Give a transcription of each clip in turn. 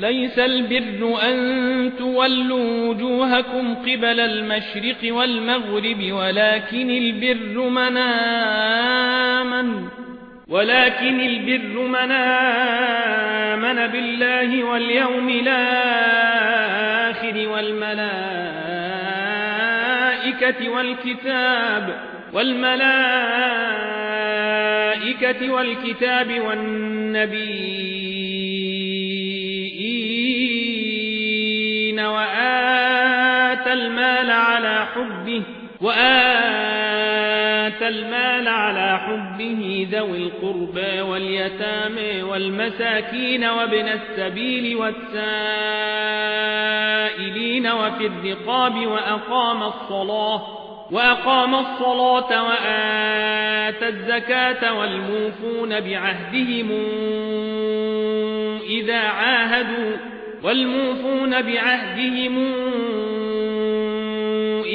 ليس البر أن تولوا وجوهكم قبل المشرق والمغرب ولكن البر من آمن ولكن البر من آمن بالله واليوم الآخر والملائكة والكتاب والملائكة والكتاب والنبيين. المال على حبه وآتى المال على حبه ذوي القربى واليتامى والمساكين وابن السبيل والسائلين وفي الرقاب وأقام الصلاة وأقام الصلاة وآتى الزكاة والموفون بعهدهم إذا عاهدوا والموفون بعهدهم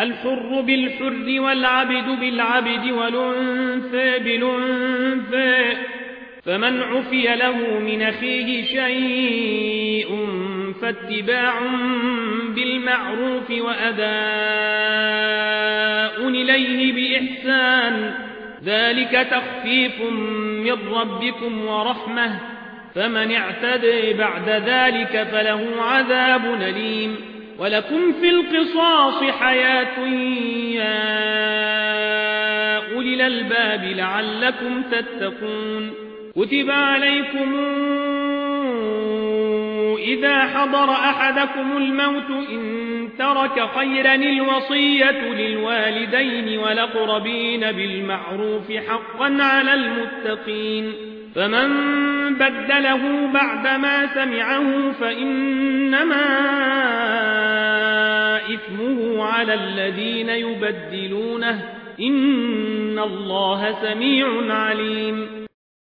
الحر بالحر والعبد بالعبد والأنثى بالأنثى فمن عفي له من أخيه شيء فاتباع بالمعروف وأداء إليه بإحسان. ذلك تخفيف من ربكم ورحمة فمن اعتدى بعد ذلك فله عذاب نليم ولكم في القصاص حياة يا أولي الألباب لعلكم تتقون. كتب عليكم إذا حضر أحدكم الموت إن ترك خيرا الوصية للوالدين ولقربين بالمعروف حقا على المتقين. فمن بدله بعدما سمعه فإنما على الذين يبدلونه إن الله سميع عليم